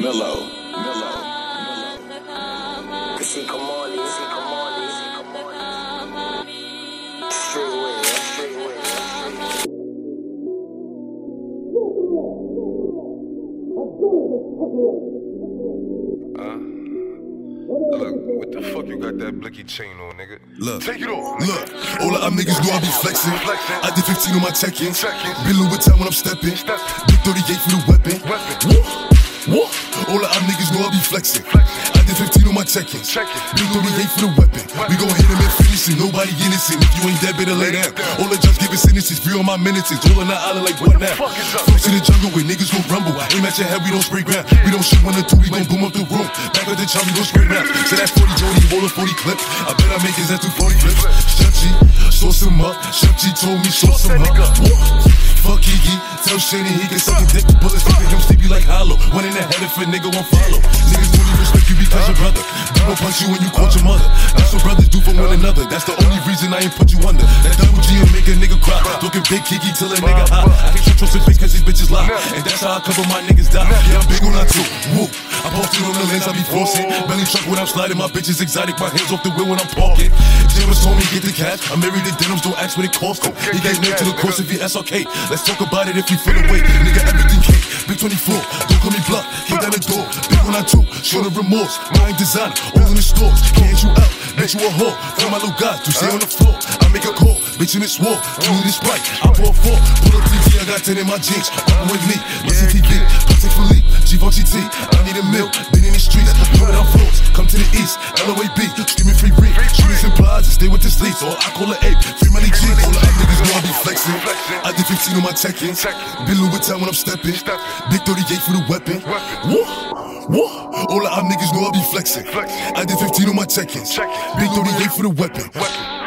Mellow. Mellow. See, come on, see, come on, see, come on. Straight away, straight away. Look, what the fuck you got that blicky chain on, nigga? Look, Take it off. look, all of our niggas know I be flexing. Flexing. I did 15 on my check-in. Check-in. Been Louis Vuitton when I'm stepping. Stepping. Big 38 for the weapon. Weapon. Woo, woo. All of our niggas know I be flexing. I did 15 on my check-in. Check-in. Big 38 for the weapon. We gon' hit him and finish it. Nobody innocent. If you ain't dead, better lay down. All the judge giving sentences. Free on my minutes. All on the island like what now? fuck is up, Folks in the jungle where niggas gon' rumble. Aim at your head, we don't spray ground. We don't shoot one or two, we gon' boom up the room. Back at the chop, we gon' spray round. So that 40 Jody, roll a 40 clip. I bet I make his ass do 40 flips. Chef G, sauce him up. Chef G told me sauce him up. Fuck Tell Shane he can suck a dick. Bullets leaving him sleepy like hollow. One in the head if a nigga won't follow. Niggas only respect you because your brother. Gon' punch you when you caught your mother. That's what brothers do for one another. That's the only reason I ain't put you under. That double G will make a nigga cry. Talking big Kiki till a nigga hot. I can't trust his face cause these bitches lie. And that's how I cover my niggas die. Yeah, I'm big on that too. Woo. Posted on the lens, I be forcing. Belly truck when I'm sliding, my bitch is exotic. My hands off the wheel when I'm parking. James told me get the cash. I'm married to denims, don't ask what it cost. him. He gave name to the course if you SRK. Let's talk about it if you feel away. Nigga, everything cake. Big 24, don't call me bluff. Kick down the door. Big one I two, show the remorse. Mind design, all in the stores. Can't you out? Bet you a whore. Throw my little guy to stay on the floor. I make a call, bitch in this war. You need this right. I pour four. Pull up TV, I got 10 in my jeans. Up with me, listen TV. LOAB, screaming free reek. Shooters and plaza, stay with the sleeps. Or I call it ape. Free money G. All the other niggas know I be flexing. I did 15 on my check-in. Been Louis Vuitton when I'm stepping. Big 38 for the weapon. Woo, woo. All of our niggas know I be flexing. I did 15 on my check-ins. Big 38 for the weapon.